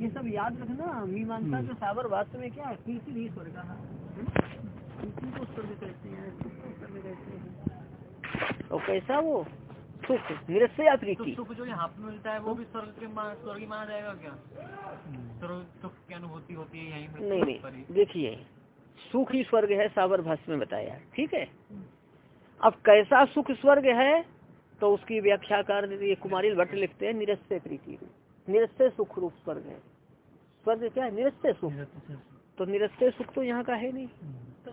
ये सब याद रखना मीमांसा के साबर वास्तव में क्या है? कीर्ति ही। स्वर्ग का कीर्ति को स्वर्ग कहते हैं सुख को स्वर्ग कहते हैं। और कैसा वो? सुख निरस्य प्रीति सुख जो यहाँ पे मिलता है वो भी स्वर्ग के स्वर्ग माना जाएगा क्या? सुख की अनुभूति होती है यही नहीं नहीं देखिए सुख ही स्वर्ग है साबर भाष्य में बताया ठीक है? अब कैसा सुख स्वर्ग है? तो उसकी व्याख्या कर ये कुमारी भट्ट लिखते हैं निरस्य प्रीति निरस्य सुख रूप स्वर्ग है। स्वर्ग क्या है? निरस्य सुख। तो निरस्य सुख तो यहाँ का है नहीं। तो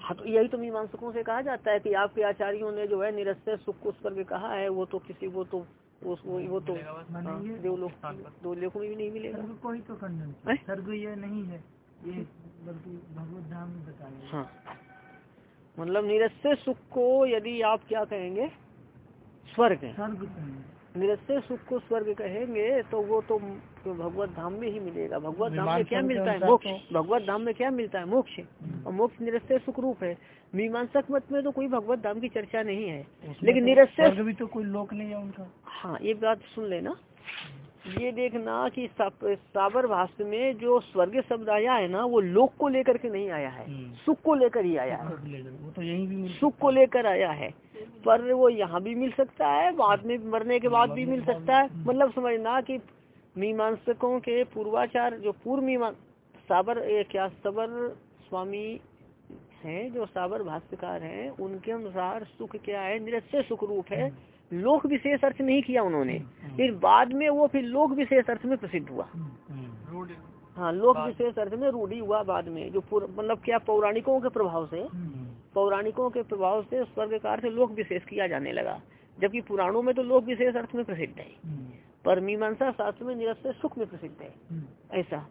हाँ तो यही तो मीमांसकों से कहा जाता है कि आपके आचार्यों ने जो है निरस्य सुख को स्वर्ग कहा है वो तो किसी वो तो वो वो तो हाँ, देवलोक देवलोक में भी नहीं मिलेगा। कोई तो खंडन स्वर्ग ये नहीं है। ये बल्कि भगवत धाम बताया। हाँ। मतलब निरस्य सुख को यदि आप क्या कहेंगे? स्वर्ग स्वर्ग निरस्य सुख को स्वर्ग कहेंगे तो वो तो भगवत धाम में ही मिलेगा। भगवत धाम में क्या मिलता है? मोक्ष। भगवत धाम में क्या मिलता है? मोक्ष। हम्म। और मोक्ष निरस्य सुख रूप है। मीमांसक मत में तो कोई भगवत धाम की चर्चा नहीं है। लेकिन तो निरस्य भी तो कोई लोक नहीं है उनका। हाँ ये बात सुन लेना। ये देखना कि साबर भाष्य में जो स्वर्ग शब्द आया है ना वो लोक को लेकर के नहीं आया है। हम्म। सुख को लेकर ही आया है। वो तो यही भी सुख को लेकर आया है। पर वो यहाँ भी मिल सकता है बाद में मरने के बाद भी मिल सकता है। मतलब समझना कि मीमांसकों के पूर्वाचार जो पूर्व मीमांस साबर क्या सबर स्वामी हैं जो साबर भाष्यकार हैं उनके अनुसार सुख क्या है? निरस्य सुख रूप है लोक विशेष अर्थ नहीं किया उन्होंने। फिर बाद में वो फिर लोक विशेष अर्थ में प्रसिद्ध हुआ। हाँ लोक विशेष अर्थ में रूढ़ी हुआ बाद में। जो मतलब क्या पौराणिकों के प्रभाव से? पौराणिकों के प्रभाव से स्वर्ग का अर्थ लोक विशेष किया जाने लगा। जबकि पुराणों में तो लोक विशेष अर्थ में प्रसिद्ध है। पर मीमांसा शास्त्र में निरस्त सुख में प्रसिद्ध है। ऐसा।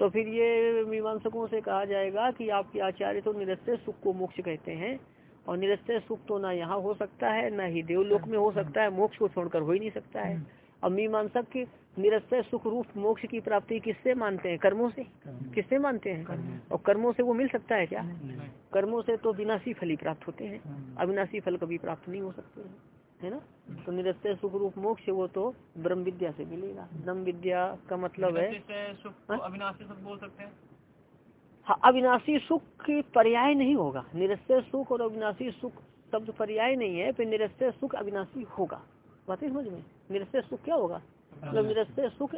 तो फिर ये मीमांसकों से कहा जाएगा कि आपके आचार्य तो निरस्त सुख को मोक्ष कहते हैं। और निरस्त सुख तो ना यहाँ हो सकता है ना ही देवलोक में हो सकता है मोक्ष को छोड़कर हो ही नहीं सकता है। अब मीमांसक निरस्त सुख रूप मोक्ष की प्राप्ति किससे मानते हैं? कर्मों से। किससे मानते हैं? और कर्मों से वो मिल सकता है क्या? कर्मों से तो विनाशी फल ही प्राप्त होते हैं। अविनाशी फल कभी प्राप्त नहीं हो सकते है ना? तो निरस्त सुख रूप मोक्ष वो तो ब्रह्म विद्या से मिलेगा। ब्रह्म विद्या का मतलब है हाँ? अविनाशी सुख बोल सकते हैं हाँ? अविनाशी सुख की पर्याय नहीं होगा। निरस्त सुख और अविनाशी सुख शब्द पर्याय नहीं है, फिर निरस्त सुख अविनाशी होगा। बात समझ में? निरस्त सुख क्या होगा? मतलब निरस्त सुख,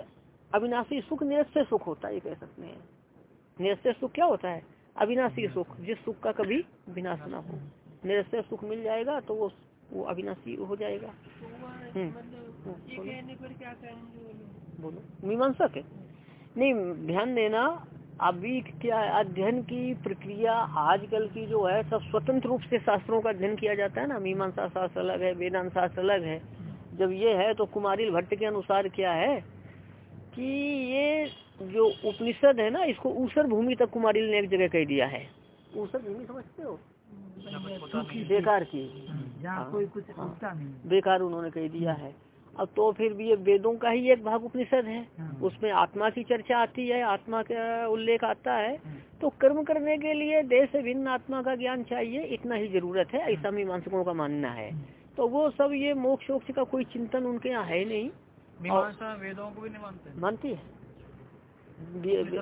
अविनाशी सुख निरस्त सुख होता है कह सकते हैं। निरस्त सुख क्या होता है? अविनाशी सुख, जिस सुख का कभी विनाश ना हो। निरस्त सुख मिल जाएगा तो वो वो अविनाशी हो जाएगा। हम्म। बोलो। मीमांसक है। नहीं, ध्यान देना अभी क्या है अध्ययन की प्रक्रिया आजकल की जो है सब स्वतंत्र रूप से शास्त्रों का अध्ययन किया जाता है ना। मीमांसा शास्त्र अलग है वेदांत शास्त्र अलग है। जब ये है तो कुमारी भट्ट के अनुसार क्या है कि ये जो उपनिषद है ना इसको ऊसर भूमि तक कुमारी ने एक जगह कह दिया है। ऊसर भूमि समझते हो? बेकार की। हाँ, कोई कुछ बेकार उन्होंने कह दिया है। अब तो फिर भी ये वेदों का ही एक भाग उपनिषद है। हाँ। उसमें आत्मा की चर्चा आती है आत्मा का उल्लेख आता है। तो कर्म करने के लिए देश से भिन्न आत्मा का ज्ञान चाहिए इतना ही ज़रूरत है ऐसा मीमांसकों का मानना है। तो वो सब ये मोक्ष वोक्ष का कोई चिंतन उनके यहाँ है नहीं। वेदों को भी नहीं मानते? मानती है।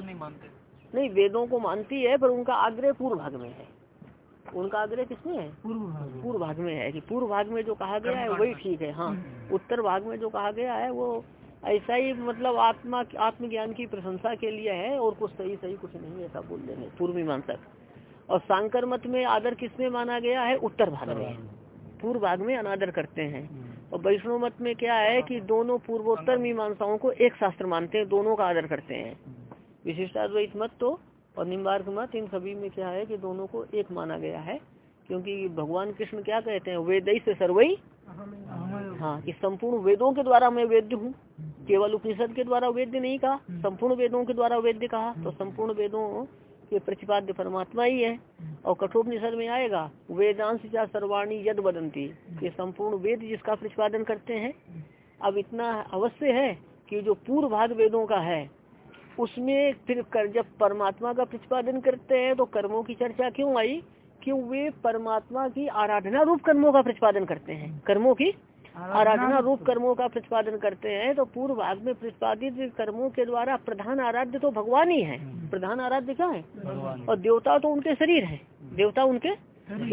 नहीं मानते? नहीं वेदों को मानती है पर उनका आग्रह पूर्व भाग में है। उनका आग्रह किसमें है? पूर्व भाग में। है कि पूर्व भाग में जो कहा गया है वही ठीक है हाँ। हम्म। उत्तर भाग में जो कहा गया है वो ऐसा ही मतलब आत्मा आत्मज्ञान की प्रशंसा के लिए है और कुछ सही सही कुछ नहीं ऐसा बोल देंगे पूर्व मीमांसक। और सांकर मत में आदर किसमें माना गया है? उत्तर भाग में। पूर्व भाग में अनादर करते हैं। और वैष्णव मत में क्या है कि दोनों पूर्वोत्तर मीमांसाओं को एक शास्त्र मानते हैं दोनों का आदर करते हैं। विशिष्टाद्वैत मत तो और निम्बार्क मत इन सभी में क्या है कि दोनों को एक माना गया है, क्योंकि भगवान कृष्ण क्या कहते हैं, वेद से सर्वई हाँ कि संपूर्ण वेदों के द्वारा मैं वेद्य हूँ। केवल उपनिषद के द्वारा वेद्य नहीं कहा, संपूर्ण वेदों के द्वारा वेद्य कहा तो संपूर्ण वेदों के प्रतिपाद्य परमात्मा ही है। और कठोपनिषद में आएगा, वेदांश या सर्वाणी यद बदंती ये संपूर्ण वेद जिसका प्रतिपादन करते हैं। अब इतना अवश्य है कि जो पूर्व भाग वेदों का है उसमें फिर कर जब परमात्मा का प्रतिपादन करते हैं तो कर्मों की चर्चा क्यों आई? क्यों वे परमात्मा की आराधना रूप कर्मों का प्रतिपादन करते हैं। कर्मों की आराधना रूप कर्मों का प्रतिपादन करते हैं तो पूर्व भाग में प्रतिपादित कर्मों के द्वारा प्रधान आराध्य तो भगवान ही है। प्रधान आराध्य क्या है? और देवता तो उनके शरीर है। देवता उनके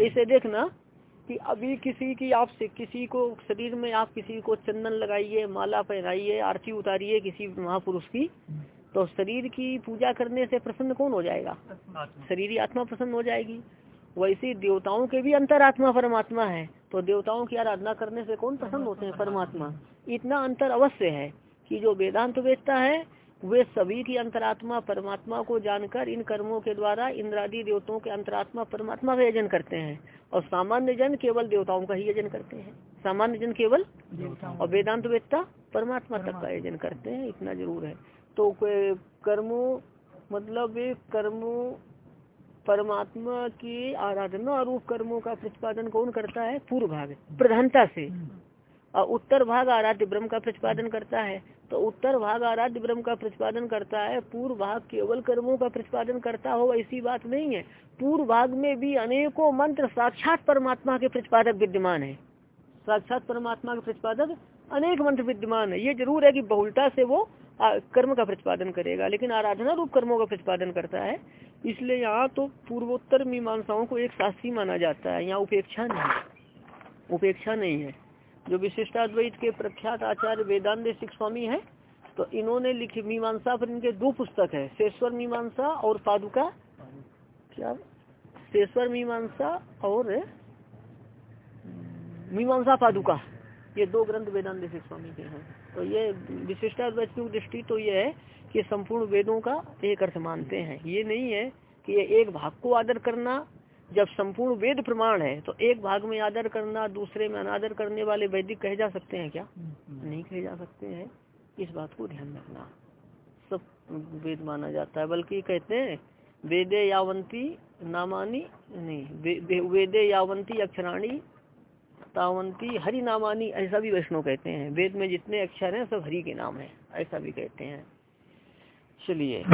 इसे देखना कि अभी किसी की आप किसी को शरीर में आप किसी को चंदन लगाइए माला पहनाइए आरती उतारिए किसी महापुरुष की तो शरीर की पूजा करने से प्रसन्न कौन हो जाएगा? शरीर आत्मा प्रसन्न हो जाएगी। वैसे देवताओं के भी अंतरात्मा परमात्मा है तो देवताओं की आराधना करने से कौन प्रसन्न होते हैं परमात्मा? इतना अंतर अवश्य है कि जो वेदांत वेदता है वे सभी की अंतरात्मा परमात्मा को जानकर इन कर्मों के द्वारा इंद्रादी देवताओं के अंतरात्मा परमात्मा का यजन करते हैं। और सामान्य जन केवल देवताओं का ही यजन करते हैं। सामान्य जन केवल और वेदांत वेदता परमात्मा तक का यजन करते हैं इतना ज़रूर है। तो कर्म मतलब कर्म परमात्मा की आराधना रूप कर्मों का प्रतिपादन कौन करता है? पूर्व भाग प्रधानता से। और उत्तर भाग आराध्य ब्रह्म का प्रतिपादन करता है तो उत्तर भाग आराध्य ब्रह्म का प्रतिपादन करता है पूर्व भाग केवल कर्मों का प्रतिपादन करता हो ऐसी बात नहीं है। पूर्व भाग में भी अनेकों मंत्र साक्षात परमात्मा के प्रतिपादक विद्यमान है। साक्षात परमात्मा के प्रतिपादक अनेक मंत्र विद्यमान है। ये ज़रूर है कि बहुलता से वो कर्म का प्रतिपादन करेगा, लेकिन आराधना रूप कर्मों का प्रतिपादन करता है, इसलिए यहाँ तो पूर्वोत्तर मीमांसाओं को एक शास्त्री माना जाता है, यहाँ उपेक्षा नहीं उपेक्षा नहीं है। जो विशिष्टाद्वैत के प्रख्यात आचार्य वेदांत सिख स्वामी है तो इन्होंने लिखी मीमांसा पर इनके दो पुस्तक है, शेश्वर मीमांसा और पादुका। क्या? शेश्वर मीमांसा और, मीमांसा पादुका। ये दो ग्रंथ वेदांत सिख स्वामी के हैं। तो ये विशिष्टा की दृष्टि तो ये है कि संपूर्ण वेदों का एक अर्थ मानते हैं। ये नहीं है कि ये एक भाग को आदर करना जब संपूर्ण वेद प्रमाण है तो एक भाग में आदर करना दूसरे में अनादर करने वाले वैदिक कहे जा सकते हैं क्या? नहीं कहे जा सकते हैं। इस बात को ध्यान रखना। सब वेद माना जाता है बल्कि कहते हैं वेदे यावंती नामानी नहीं वेदे यावंती अक्षराणी तावंती हरि नामानी ऐसा भी वैष्णव कहते हैं। वेद में जितने अक्षर हैं, सब हरि के नाम है, ऐसा भी कहते हैं। चलिए।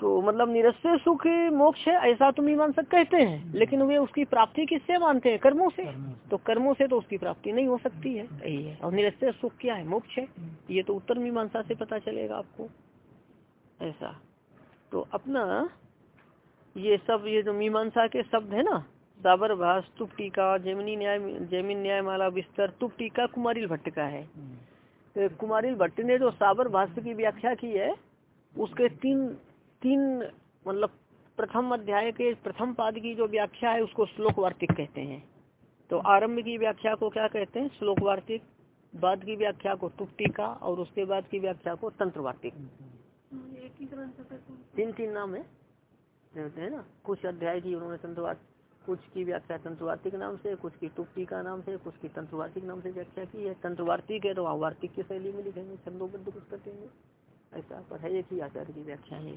तो मतलब निरस्य सुख मोक्ष है, ऐसा तो मीमांसक कहते हैं। लेकिन वे उसकी प्राप्ति किससे मानते हैं? कर्मों से। तो कर्मों से तो उसकी प्राप्ति नहीं हो सकती है। यही है। और निरस्य सुख क्या है? मोक्ष है। ये तो उत्तर मीमांसा से पता चलेगा आपको। ऐसा। तो अपना ये सब, ये जो मीमांसा के शब्द है ना साबर भाष तुप टीका जैमिनी न्याय जैमिन न्यायमाला विस्तर तुप टीका कुमारिल भट्ट का है। तो कुमारिल भट्ट ने जो साबर भाष्य की व्याख्या की है उसके तीन तीन मतलब प्रथम अध्याय के प्रथम पाद की जो व्याख्या है उसको श्लोक वार्तिक कहते हैं। तो आरंभ की व्याख्या को क्या कहते हैं? श्लोक वार्तिक बाद की व्याख्या को तुप टीका और उसके बाद की व्याख्या को तंत्र वार्तिक तीन तीन नाम है। ना कुछ अध्याय की उन्होंने तंत्र कुछ की व्याख्या तंत्रवार्तिक नाम से कुछ की टुप्टी का नाम से कुछ की तंत्रवार्तिक नाम से व्याख्या की। है तंत्रवार्तिक है तो वहाँ वार्तिक की शैली में लिखेंगे छंदोबद्ध कुछ करेंगे ऐसा पर है एक ही आचार्य की व्याख्या है।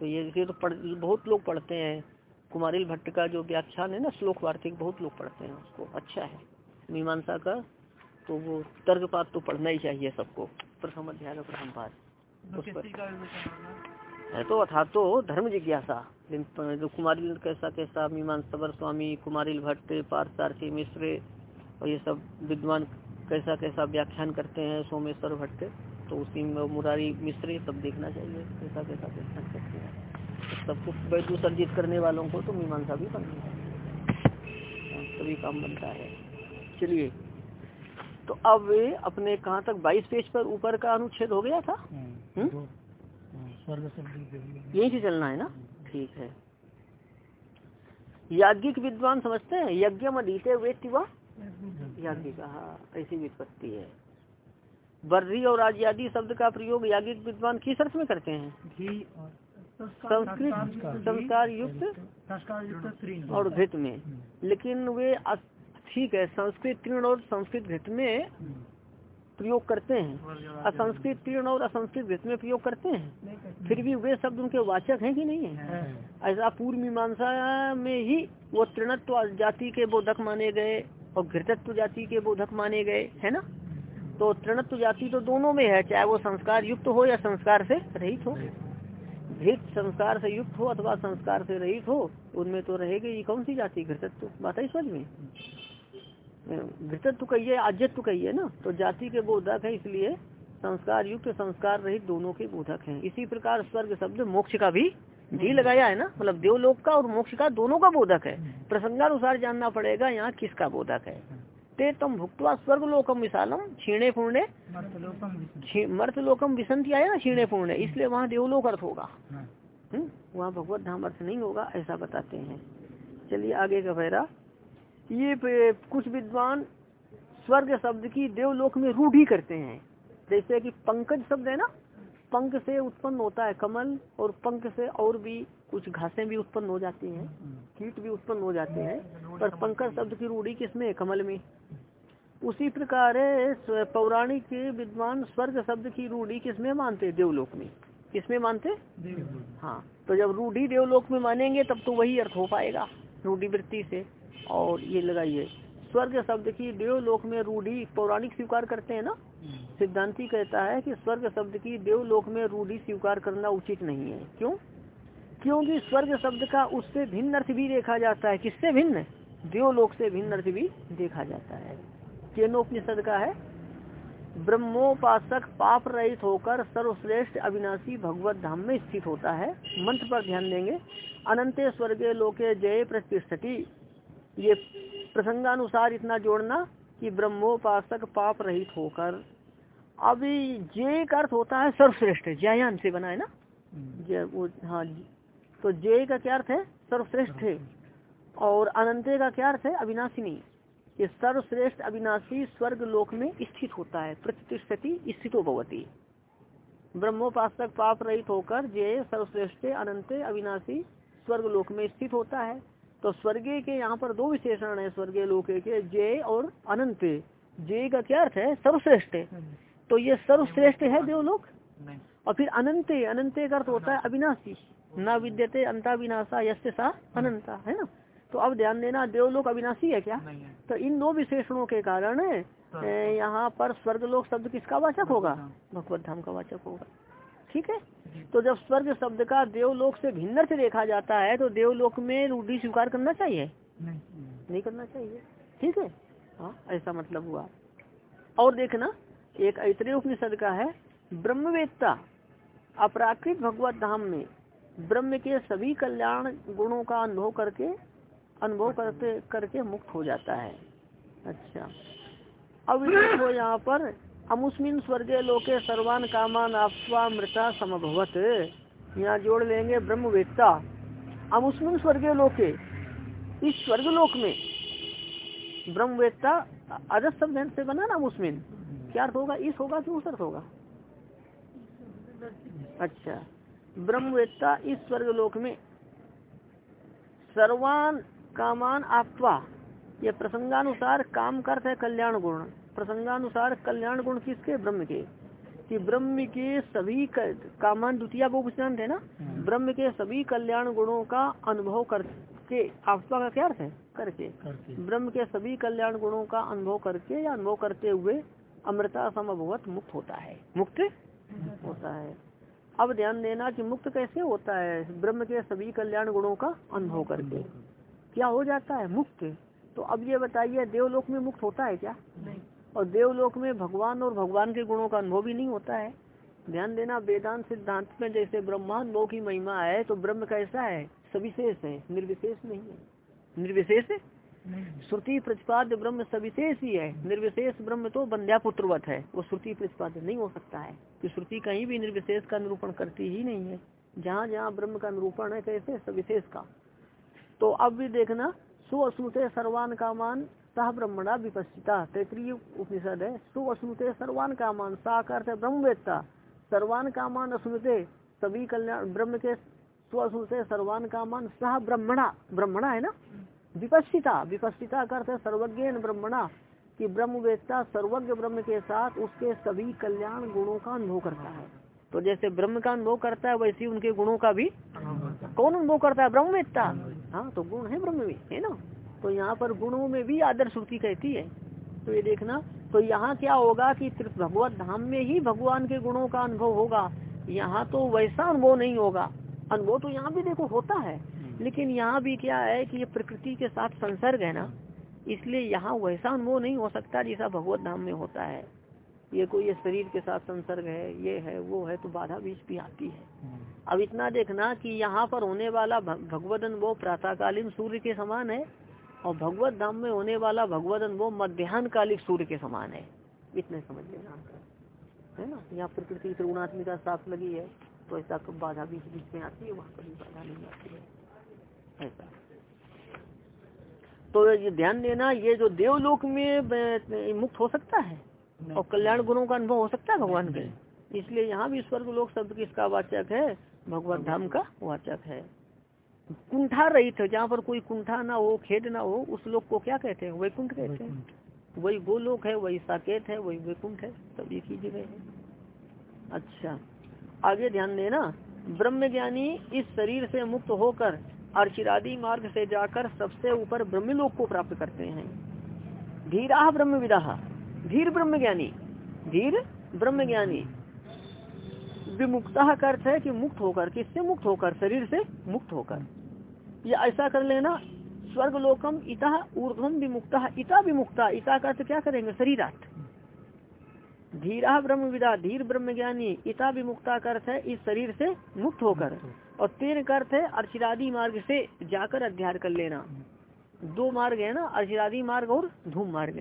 तो ये ये तो पढ़ बहुत लोग पढ़ते हैं। कुमारिल भट्ट का जो व्याख्यान है ना श्लोक वार्तिक बहुत लोग पढ़ते हैं उसको। अच्छा है। मीमांसा का तो वो तर्कपात तो पढ़ना ही चाहिए सबको। प्रथम अध्याय का प्रथम पाठ पर। है? तो अथा तो धर्म जिज्ञासा। जो कुमारिल कैसा कैसा मीमान सबर स्वामी कुमारिल भट्ट पार्थार्थी मिश्र और ये सब विद्वान कैसा कैसा व्याख्यान करते हैं सोमेश्वर भट्ट तो उसी में मुरारी मिश्र सब देखना चाहिए कैसा कैसा व्याख्यान करते हैं। सबको वैद्य सर्जित करने वालों को तो मीमांसा भी बननी है हाँ, तभी काम बनता है। चलिए तो अब अपने कहाँ तक बाईस पेज पर ऊपर का अनुच्छेद हो गया था? हम्म, हम्म? यही से चलना है ना? ठीक है। याज्ञिक विद्वान समझते हैं? यज्ञ मदीते वेत्ति व? याज्ञिक ऐसी विपत्ति है। बर्री और आदि शब्द का प्रयोग याज्ञिक विद्वान किस अर्थ में करते हैं? संस्कृत संस्कार। युक्त और घृत में। लेकिन वे ठीक है संस्कृत तीर्ण और संस्कृत घृत में प्रयोग करते हैं। असंस्कृत तीर्ण और असंस्कृत वृत्त में प्रयोग करते हैं। फिर भी वे शब्द उनके वाचक हैं कि नहीं है? ऐसा पूर्व मीमांसा में ही वो तृणत्व जाति के बोधक माने गए और घृतत्व जाति के बोधक माने गए है ना? तो तृणत्व जाति तो दोनों में है चाहे वो संस्कार युक्त हो या संस्कार से रहित हो। घृत संस्कार से युक्त हो अथवा संस्कार से रहित हो उनमें तो रहेगी कौन सी जाति घृतत्व? बात है समझ में। घृतत्व कहिए आज्यत्व कहिए ना? तो जाति के बोधक है इसलिए संस्कार युक्त संस्कार रहित दोनों के बोधक हैं। इसी प्रकार स्वर्ग शब्द मोक्ष का भी भी लगाया है ना? मतलब देवलोक का और मोक्ष का दोनों का बोधक है। प्रसंगानुसार जानना पड़ेगा यहाँ किसका बोधक है। ते तम भुक्तवा स्वर्ग लोकम विशालम छीणे पूर्णे छी- विसंति आया ना छीणे पूर्णे? इसलिए वहाँ देवलोक अर्थ होगा। हाँ। हम्म, वहाँ भगवत धाम अर्थ नहीं होगा ऐसा बताते हैं। चलिए आगे का पैरा ये कुछ विद्वान स्वर्ग शब्द की देवलोक में रूढ़ी करते हैं। जैसे कि पंकज शब्द है ना? पंख से उत्पन्न होता है कमल और पंख से और भी कुछ घासें भी उत्पन्न हो जाती हैं कीट भी उत्पन्न हो जाते हैं। पर पंकज शब्द की रूढ़ी किसमें है? कमल में। उसी प्रकार पौराणिक विद्वान स्वर्ग शब्द की रूढ़ी किसमें मानते हैं? देवलोक में। किसमें मानते हाँ तो जब रूढ़ी देवलोक में मानेंगे तब तो वही अर्थ हो पाएगा रूढ़ी वृत्ति से। और ये लगाइए। स्वर्ग शब्द की देवलोक में रूढ़ी पौराणिक स्वीकार करते हैं ना? सिद्धांति कहता है कि स्वर्ग शब्द की देवलोक में रूढ़ी स्वीकार करना उचित नहीं है। क्यों? क्योंकि स्वर्ग शब्द का उससे भिन्न अर्थ भी देखा जाता है। किससे भिन्न? देवलोक से भिन्न अर्थ भी देखा जाता है। केनोपनिषद का है ब्रह्मोपासक पाप रहित होकर सर्वश्रेष्ठ अविनाशी भगवत धाम में स्थित होता है। मंत्र पर ध्यान देंगे अनंते स्वर्गे लोके जय प्रतिष्ठति। ये प्रसंगानुसार इतना जोड़ना कि ब्रह्मोपासक पाप रहित होकर अभी जय का अर्थ होता है सर्वश्रेष्ठ जयान से बना है ना? जय वो हाँ तो जय का क्या अर्थ है? सर्वश्रेष्ठ है। और अनंते का क्या अर्थ है? अविनाशिनी ये सर्वश्रेष्ठ अविनाशी स्वर्ग लोक में स्थित होता है प्रतिष्ठति स्थितो भवती। ब्रह्मोपासक पाप रहित होकर जय सर्वश्रेष्ठ अनंत अविनाशी स्वर्ग लोक में स्थित होता है। तो स्वर्गीय के यहाँ पर दो विशेषण है स्वर्गीय लोक के जय और अनंत। जय का क्या अर्थ है? सर्वश्रेष्ठ तो ये सर्वश्रेष्ठ है देवलोक? और फिर अनंत अनंत का अर्थ होता है अविनाशी। न विद्यते अंता विनाशा यस्य सा अनंता है ना? तो अब ध्यान देना देवलोक अविनाशी है क्या? है। तो इन दो विशेषणों के कारण यहाँ पर स्वर्गलोक शब्द किसका वाचक होगा? भगवत धाम का वाचक होगा। ठीक है? तो जब स्वर्ग शब्द का देवलोक से भिन्न अर्थ देखा जाता है तो देवलोक में रूढ़ी स्वीकार करना चाहिए? नहीं। नहीं करना चाहिए। ठीक है? हाँ ऐसा मतलब हुआ। और देखना एक ऐतरेय उपनिषद का है ब्रह्मवेत्ता अपराकृत भगवत धाम में ब्रह्म के सभी कल्याण गुणों का अनुभव करके अनुभव करते करके मुक्त हो जाता है। अच्छा। अब देखो यहाँ पर अमुस्मिन स्वर्गे लोके सर्वान कामान आपवा मृता समभवत। यहाँ जोड़ लेंगे ब्रह्मवेत्ता। अमुस्मिन स्वर्गे लोके, इस स्वर्गलोक में ब्रह्मवेत्ता अजस शब्द से बना ना मुस्मिन क्या अर्थ होगा? इस होगा कि उस अर्थ होगा? अच्छा ब्रह्मवेत्ता इस स्वर्गलोक में सर्वान कामान आपवा ये प्रसंगानुसार काम करते कल्याण गुण। प्रसंगानुसार कल्याण गुण किसके? ब्रह्म के। कि ब्रह्म के सभी कामान द्वितीय बहुवचन है ना? ब्रह्म के सभी कल्याण गुणों का अनुभव करके आपवा का क्या अर्थ है? करके। करके। ब्रह्म के सभी कल्याण गुणों का अनुभव करके या अनुभव करते हुए अमृता समभवत मुक्त होता है। मुक्त? होता है। अब ध्यान देना कि मुक्त कैसे होता है? ब्रह्म के सभी कल्याण गुणों का अनुभव करके। क्या हो जाता है? मुक्त। तो अब ये बताइए देवलोक में मुक्त होता है क्या? नहीं। और देवलोक में भगवान और भगवान के गुणों का अनुभव भी नहीं होता है। ध्यान देना वेदांत सिद्धांत में जैसे ब्रह्मानुभव की महिमा है तो ब्रह्म कैसा है? सविशेष है निर्विशेष नहीं है। निर्विशेष? श्रुति प्रतिपाद्य ब्रह्म सविशेष ही है। निर्विशेष ब्रह्म तो बंध्या पुत्रवत है। वो श्रुति प्रतिपाद्य नहीं हो सकता है। कि श्रुति कहीं भी निर्विशेष का निरूपण करती ही नहीं है। जहाँ जहाँ ब्रह्म का निरूपण है कैसे? सविशेष का। तो अब भी देखना सुअश्नुते सर्वान कामान सह ब्रह्मणा विपस्थिता तैतरीय उपनिषद है। सुअश्नुते सर्वान कामान सा का अर्थ है ब्रह्मवेत्ता। सर्वान कामान अस्मृते सभी कल्याण ब्रह्म के स्वश्नुते सर्वान कामान सह ब्रह्मणा। ब्रह्मणा है ना? विपस्थिता विपस्थिता का अर्थ है सर्वज्ञ ब्रह्मणा कि ब्रह्मवेत्ता सर्वज्ञ ब्रह्म के साथ उसके सभी कल्याण गुणों का अनुभव करता है। तो जैसे ब्रह्म का अनुभव करता है वैसे उनके गुणों का भी कौन अनुभव करता है? ब्रह्मवेत्ता। हाँ तो गुण है ब्रह्म में है ना? तो यहाँ पर गुणों में भी आदर श्रुति कहती है। तो ये देखना तो यहाँ क्या होगा कि भगवत धाम में ही भगवान के गुणों का अनुभव होगा। यहाँ तो वैसा अनुभव नहीं होगा। अनुभव तो यहाँ भी देखो होता है। लेकिन यहाँ भी क्या है कि ये प्रकृति के साथ संसर्ग है ना। इसलिए यहाँ वैसा अनुभव नहीं हो सकता जैसा भगवत धाम में होता है। ये कोई ये शरीर के साथ संसर्ग है ये है वो है तो बाधा बीच भी आती है। अब इतना देखना कि यहाँ पर होने वाला भगवत अनुभव प्रातःकालीन सूर्य के समान है। और भगवत धाम में होने वाला भगवत अनुभव मध्यान्ह कालिक सूर्य के समान है। इतने समझ लेना है ना? यहाँ प्रकृति की त्रिगुणात्मिका साफ़ लगी है तो ऐसा कब बाधा बीच बीच में आती है वहाँ कभी बाधा नहीं आती है। ऐसा। तो ये ध्यान देना ये जो देवलोक में मुक्त हो सकता है? और कल्याण गुणों का अनुभव हो सकता है भगवान के? इसलिए यहाँ भी स्वर्ग लोक शब्द किसका वाचक है? भगवत धाम का वाचक है। कुंठा रहित जहाँ पर कोई कुंठा ना हो खेद ना हो उस लोक को क्या कहते हैं? वैकुंठ कहते हैं। वही गोलोक है वही साकेत है वही वैकुंठ है सब एक ही जगह है। अच्छा आगे ध्यान देना। ब्रह्म ज्ञानी इस शरीर से मुक्त होकर अर्चिरादि मार्ग से जाकर सबसे ऊपर ब्रह्मलोक को प्राप्त करते हैं। धीरा ब्रह्म विदाह धीर ब्रह्म ज्ञानी। धीर ब्रह्म ज्ञानी। विमुक्ता का अर्थ है कि मुक्त होकर किससे मुक्त होकर? शरीर से मुक्त होकर। या ऐसा कर लेना स्वर्ग लोकम इता ऊर्ध्वम विमुक्ता। इता विमुक्ता इता का क्या करेंगे? शरीरार्थ धीरा ब्रह्म विदा धीर ब्रह्म ज्ञानी इता विमुक्ता का अर्थ है इस शरीर से मुक्त होकर। और तेन का अर्थ है अर्चिरादी मार्ग से जाकर अध्याय कर लेना। दो मार्ग है ना अर्चिरादि मार्ग और धूम मार्ग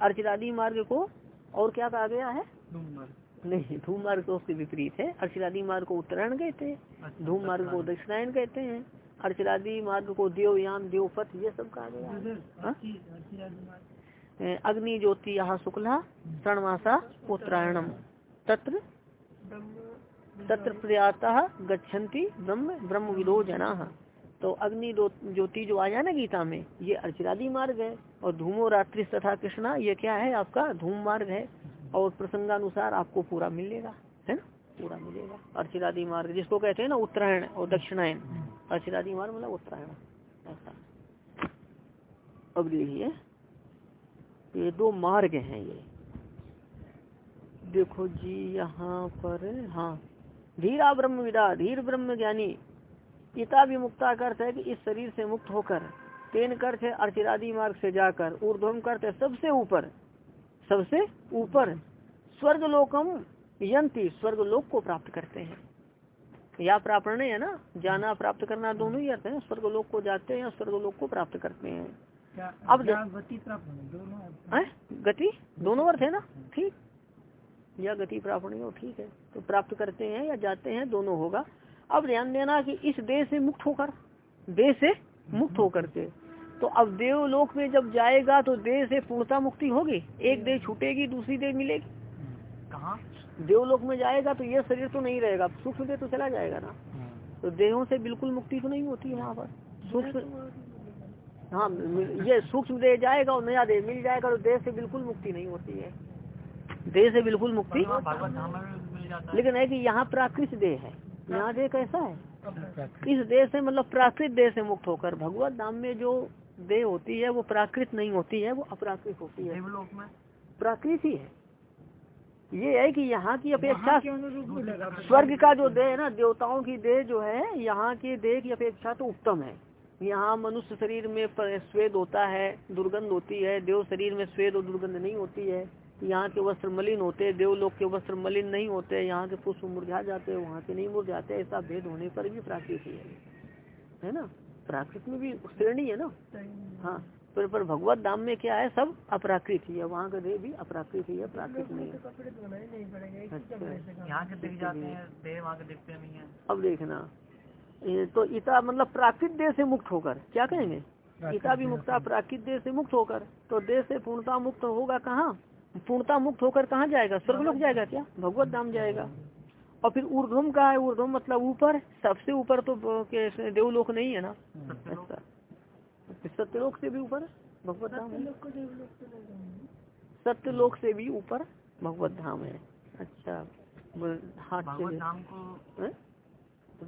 अर्चिरादी मार्ग को और क्या कहा गया है? धूम मार्ग। नहीं धूम मार्ग तो उसके विपरीत है। अर्चिरादि मार्ग को उत्तरायण कहते हैं धूम मार्ग को दक्षिणायन कहते हैं। अर्चिरादि मार्ग को देवयान देवपथ ये सब कहा गया है। अग्नि ज्योति यहाँ शुक्ला, षणमासा उत्तरायणम। तत्र? तत्र प्रयाता गच्छन्ति ब्रह्म ब्रह्म विदो जना। तो अग्नि ज्योति जो आया ना गीता में, ये अर्चिरादि मार्ग है। और धूमो रात्रि तथा कृष्णा, ये क्या है आपका? धूम मार्ग है। और प्रसंगानुसार आपको पूरा मिलेगा, है ना? पूरा मिलेगा। अर्चिरादि मार्ग, जिसको कहते हैं ना उत्तरायण और दक्षिणायन। अर्चिरादि मार्ग मतलब उत्तरायण, ऐसा। अब देखिए, ये दो मार्ग हैं ये। देखो जी, यहाँ पर हाँ धीरा ब्रह्म विदा धीर ब्रह्म ज्ञानी पिता भी मुक्ता करते है कि इस शरीर से मुक्त होकर, तेन करते अर्चिरादि मार्ग से जाकर ऊर्ध्वम करते सबसे ऊपर सबसे ऊपर। स्वर्ग लोकम यंती स्वर्ग लोक को प्राप्त करते हैं। या प्रापण है ना? जाना प्राप्त करना दोनों ही अर्थ है। स्वर्ग लोक को जाते हैं स्वर्ग लोक को प्राप्त करते हैं। अब गति प्राप्त दोनों गति? दोनों अर्थ है ना? ठीक। या गति प्राप्त हो ठीक है। तो प्राप्त करते हैं या जाते हैं दोनों होगा। अब ध्यान देना कि इस देह से मुक्त होकर देह से मुक्त होकर के। तो अब देवलोक में जब जाएगा तो देह से पूर्णता मुक्ति होगी। एक देह छूटेगी दूसरी देह मिलेगी। कहाँ? देवलोक में जाएगा तो ये शरीर तो नहीं रहेगा सूक्ष्म देह तो चला जाएगा ना। तो देहों से बिल्कुल मुक्ति तो नहीं होती वहाँ पर। सूक्ष्म हाँ ये सूक्ष्म देह जाएगा और नया देह मिल जाएगा तो देह से बिल्कुल मुक्ति नहीं होती है। देह से बिल्कुल मुक्ति वहाँ भगवत धाम में भी मिल जाता है। लेकिन है कि यहाँ प्राकृत देह है। यहाँ देह कैसा है? इस देह से मतलब प्राकृत देह से मुक्त होकर भगवत धाम में जो देह होती है वो प्राकृत नहीं होती है वो अपराकृत होती है। प्राकृत ही है। ये है कि यहाँ की अपेक्षा स्वर्ग का जो देह है ना देवताओं की देह जो है यहाँ की देह की अपेक्षा तो उत्तम है। यहाँ मनुष्य शरीर में स्वेद होता है दुर्गंध होती है देव शरीर में स्वेद और दुर्गंध नहीं होती है। यहाँ के वस्त्र मलिन होते हैं देवलोक के वस्त्र मलिन नहीं होते यहाँ के पुष्प मुरझा जाते हैं वहाँ के नहीं मुरझाते ऐसा भेद होने पर भी प्राकृतिक है। है ना? प्राकृत में भी श्रेणी है ना? हाँ। पर पर भगवत धाम में क्या है? सब अपराकृत ही है। वहाँ का देह भी अपराकृत ही है प्राकृत नहीं है। अच्छा। हैं है अब देखना। तो इता मतलब प्राकृत देह से मुक्त होकर क्या कहेंगे? इता भी मुक्ता प्राकृत देह से मुक्त होकर। तो देह से पूर्णता मुक्त होगा कहाँ? पूर्णता मुक्त होकर कहाँ जाएगा? स्वर्गलोक जाएगा क्या? भगवत धाम जाएगा। और फिर ऊर्ध्वम का है? ऊर्ध्वम मतलब ऊपर। सबसे ऊपर तो देवलोक नहीं है ना? ऐसा। सत्यलोक से भी ऊपर भगवत धाम है। लोग से सत्यलोक से भी ऊपर भगवत धाम है। अच्छा भगवत धाम तो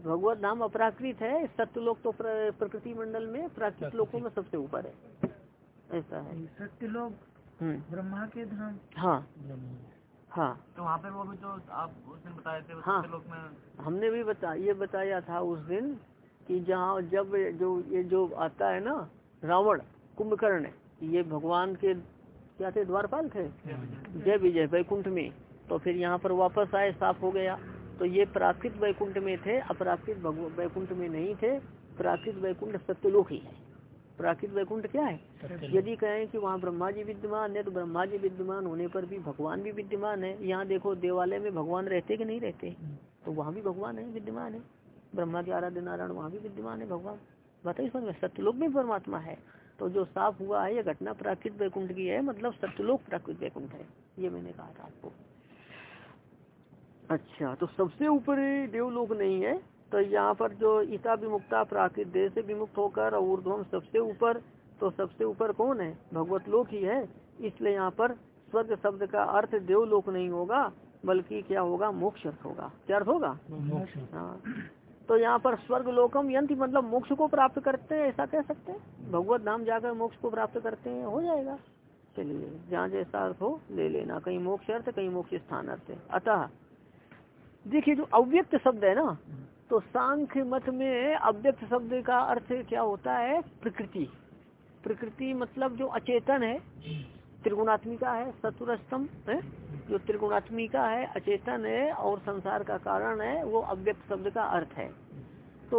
भगवत धाम अपराकृत है सत्यलोक तो प्र- प्रकृति मंडल में प्राकृत लोकों में सबसे ऊपर है। ऐसा है। सत्य लोग हम्म। ब्रह्मा के धाम। हाँ। हाँ। तो वहाँ पे वो भी तो आप उस दिन बताए थे हाँ। सत्यलोक में हमने भी बता ये बताया था उस दिन कि जहाँ जब जो ये जो आता है ना रावण कुंभकर्ण ये भगवान के क्या थे? द्वारपाल थे? जय विजय वैकुंठ में। तो फिर यहाँ पर वापस आए साफ़ हो गया। तो ये प्राकृत वैकुंठ में थे अपराकृत वैकुंठ में नहीं थे। प्राकृत वैकुंठ सत्यलोक ही। है प्राकृत वैकुंठ क्या है? यदि कहें कि वहाँ ब्रह्मा जी विद्यमान है तो ब्रह्मा जी विद्यमान होने पर भी भगवान भी विद्यमान है। यहाँ देखो देवालय में भगवान रहते कि नहीं रहते? तो वहाँ भी भगवान है विद्यमान है। ब्रह्मा के आराध्य नारायण वहाँ भी विद्यमान है भगवान। बताइए समझ में सत्यलोक में परमात्मा है। तो जो साफ़ हुआ है ये घटना प्राकृत वैकुंठ की है मतलब सत्यलोक प्राकृत वैकुंठ है ये मैंने कहा था आपको। अच्छा तो सबसे ऊपर देवलोक नहीं है तो यहाँ पर जो ईसा विमुक्ता प्राकृत देश से विमुक्त होकर और ऊर्ध्वम सबसे ऊपर तो सबसे ऊपर कौन है? भगवत लोक ही है इसलिए यहाँ पर स्वर्ग शब्द का अर्थ देवलोक नहीं होगा बल्कि क्या होगा? मोक्ष अर्थ होगा। क्या अर्थ होगा? हाँ। तो यहाँ पर स्वर्ग लोकम यंत्र मतलब मोक्ष को प्राप्त करते हैं, ऐसा कह सकते हैं? भगवत धाम जाकर मोक्ष को प्राप्त करते हैं, हो जाएगा। चलिए, जहाँ जैसा अर्थ हो, ले लेना। कहीं मोक्ष अर्थ, कहीं मोक्ष स्थान अर्थ है। अतः, देखिए जो अव्यक्त शब्द है ना तो सांख्य मत में अव्यक्त शब्द का अर्थ क्या होता है? प्रकृति। प्रकृति मतलब जो अचेतन है त्रिगुणात्मिका है सत्वरस्तम है जो त्रिगुणात्मिका है अचेतन है और संसार का कारण है वो अव्यक्त शब्द का अर्थ है। तो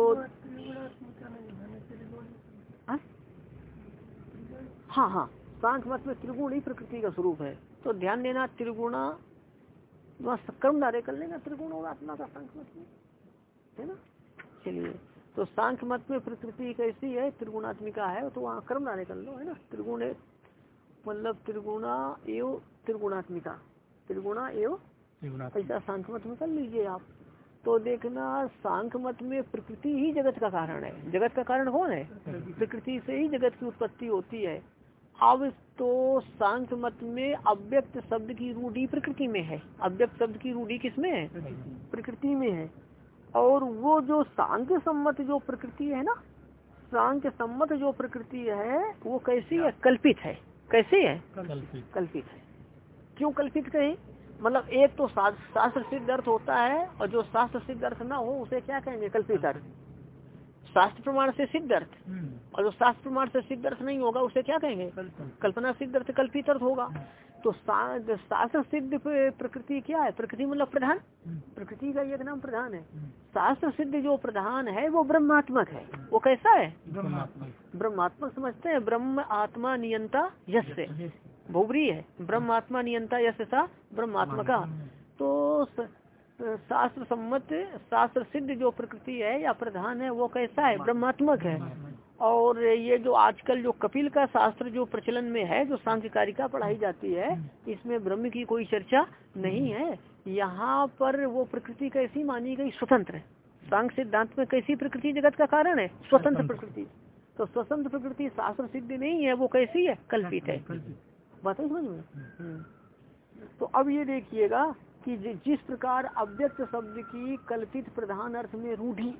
हाँ? हाँ? हाँ सांख्य मत में त्रिगुण ही प्रकृति का स्वरूप है। तो ध्यान देना त्रिगुणा कर्म नारे कर लेना त्रिगुण और आत्मा का सांख्य मत में। है ना? चलिए। तो सांख्य मत में प्रकृति कैसी है त्रिगुणात्मिका है तो वहाँ कर्म नारे कर लो है ना? त्रिगुण मतलब त्रिगुणा एवं त्रिगुणात्मिका। त्रिगुणा एवं ऐसा सांख्य मत में कर लीजिए आप। तो देखना सांख्य मत में प्रकृति ही जगत का कारण है। जगत का कारण कौन है? प्रकृति से ही जगत की उत्पत्ति होती है। अब तो सांख्य मत में अव्यक्त शब्द की रूढ़ी प्रकृति में है। अव्यक्त शब्द की रूढ़ी किसमें है? प्रकृति में है। और वो जो सांख्य सम्मत जो प्रकृति है ना सांख्य सम्मत जो प्रकृति है वो कैसी है? कल्पित है। कैसी है? कल्पित है क्यों कल्पित कहें? मतलब एक तो शास्त्र सिद्ध अर्थ होता है और जो शास्त्र सिद्ध अर्थ ना हो उसे क्या कहेंगे? कल्पित अर्थ। शास्त्र प्रमाण से सिद्ध अर्थ। और जो शास्त्र प्रमाण से सिद्ध अर्थ नहीं होगा उसे क्या कहेंगे? कल्पना। सिद्ध अर्थ कल्पित अर्थ होगा। तो शास्त्र सिद्ध प्रकृति क्या है? प्रकृति मतलब प्रधान? प्रकृति का एक नाम प्रधान है। शास्त्र सिद्ध जो प्रधान है वो ब्रह्मात्मक है। वो कैसा है? ब्रह्मात्मक। समझते हैं। ब्रह्म आत्मा नियंता यश से। भूवरी है। ब्रह्म आत्मा नियंता यश सा ब्रह्मात्मका। तो शास्त्र सम्मत शास्त्र सिद्ध जो प्रकृति है या प्रधान है वो कैसा है? ब्रह्मात्मक है। और ये जो आजकल जो कपिल का शास्त्र जो प्रचलन में है जो सांख्यकारिका पढ़ाई जाती है इसमें ब्रह्म की कोई चर्चा नहीं है। यहाँ पर वो प्रकृति कैसी मानी गई? स्वतंत्र सांख्य सिद्धांत में कैसी प्रकृति जगत का कारण है? स्वतंत्र प्रकृति। तो स्वतंत्र प्रकृति शास्त्र सिद्ध नहीं है वो कैसी है? कल्पित है। बात है समझ में? हम्म। तो अब ये देखिएगा कि जिस प्रकार अव्यक्त शब्द की कल्पित प्रधान अर्थ में रूढ़ी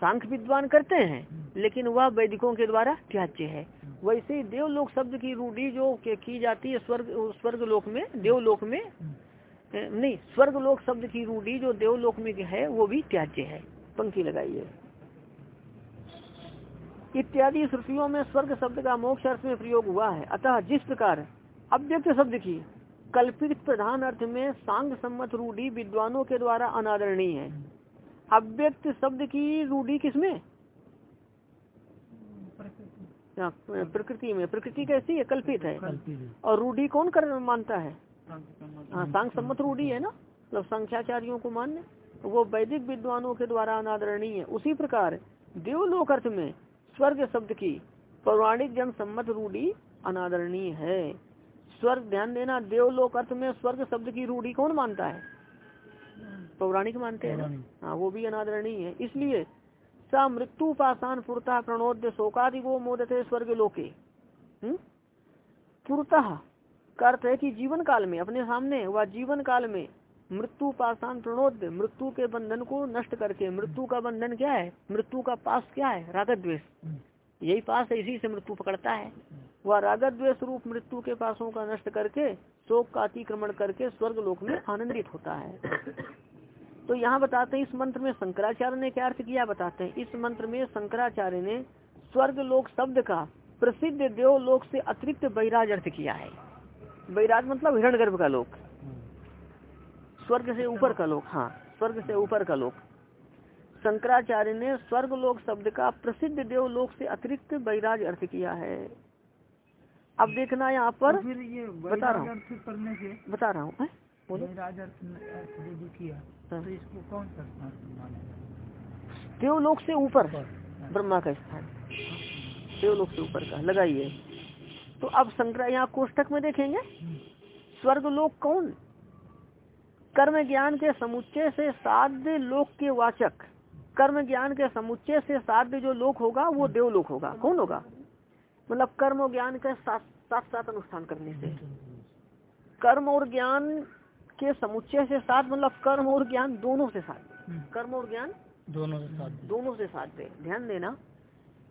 सांख्य विद्वान करते हैं लेकिन वह वैदिकों के द्वारा त्याज्य है। वैसे ही देवलोक शब्द की रूढ़ी जो की जाती है स्वर्ग स्वर्ग लोक में देवलोक में नहीं स्वर्ग लोक शब्द की रूढ़ी जो देवलोक में है वो भी त्याज्य है। पंक्ति लगाइए। इत्यादि श्रुतियों में स्वर्ग शब्द का मोक्ष अर्थ में प्रयोग हुआ है। अतः जिस प्रकार अव्यक्त शब्द की कल्पित प्रधान अर्थ में सांग सम्मत रूढ़ी विद्वानों के द्वारा अनादरणीय है। अव्यक्त शब्द की रूढ़ी किसमें? हाँ, प्रकृति में। प्रकृति कैसी है? कल्पित है। और रूढ़ी कौन कर मानता है? हाँ सांग सम्मत रूढ़ी है ना? मतलब संख्याचार्यों को मान्य? वो वैदिक विद्वानों के द्वारा अनादरणीय है। उसी प्रकार देवलोक अर्थ में स्वर्ग शब्द की पौराणिक जन सम्मत रूढ़ी अनादरणीय है। स्वर्ग ध्यान देना देवलोक अर्थ में स्वर्ग शब्द की रूढ़ी कौन मानता है? पौराणिक मानते हैं ना? हाँ वो भी अनादरणीय है। इसलिए स मृत्यु पाषाण पुरता प्रणोद्य शोकादि वो मोदते स्वर्ग लोके। हम्म? पुरतः का अर्थ है कि जीवन काल में अपने सामने व जीवन काल में मृत्यु पाषाण प्रणोद्य मृत्यु के बंधन को नष्ट करके मृत्यु का बंधन क्या है? मृत्यु का पास क्या है? रागत द्वेष यही पास है इसी से मृत्यु पकड़ता है। वह रागत द्वेष रूप मृत्यु के पासों का नष्ट करके शोक का अतिक्रमण करके स्वर्ग लोक में आनंदित होता है। तो यहाँ बताते हैं इस मंत्र में शंकराचार्य ने क्या अर्थ किया बताते हैं। इस मंत्र में शंकराचार्य ने स्वर्ग लोक शब्द का प्रसिद्ध देवलोक से अतिरिक्त बैराज अर्थ किया है। बैराज मतलब हिरण गर्भ का लोक। स्वर्ग से ऊपर का लोक हाँ स्वर्ग से ऊपर का लोक। शंकराचार्य ने स्वर्ग लोक शब्द का प्रसिद्ध देवलोक से अतिरिक्त बैराज अर्थ किया है। अब देखना यहाँ पर तो बता रहा हूँ। बता रहा हैं? बोलो। वैराग अर्थ अर्थ जो जो किया। हाँ। तो इसको कौन सा देवलोक से ऊपर। हाँ। ब्रह्मा का स्थान। देवलोक से ऊपर का। लगाइए। तो अब शंकर यहाँ कोष्टक में देखेंगे। स्वर्ग लोक कौन? कर्म ज्ञान के समुच्चय से साध्य लोक के वाचक। कर्म ज्ञान के समुच्चय से साध्य जो लोक होगा वो देवलोक होगा। कौन होगा? मतलब कर्म और ज्ञान का साथ साथ साथ अनुष्ठान करने से। कर्म और ज्ञान के समुच्चय से साथ मतलब कर्म और ज्ञान दोनों से साथ हम्म। कर्म और ज्ञान दोनों के साथ दोनों से साध्य ध्यान देना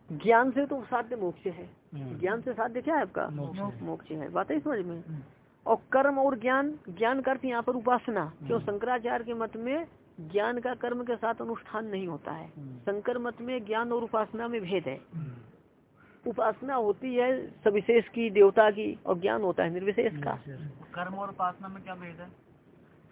ज्ञान से तो साध्य मोक्ष है। ज्ञान से साध्य क्या है आपका? मोक्ष है। बात है। समझ में? हम्म। और कर्म और ज्ञान ज्ञान का अर्थ यहाँ पर उपासना। क्यों? शंकराचार्य के मत में ज्ञान का कर्म के साथ अनुष्ठान नहीं होता है। शंकर मत में ज्ञान और उपासना में भेद है। उपासना होती है सविशेष की देवता की और ज्ञान होता है निर्विशेष का। कर्म और उपासना में क्या भेद है?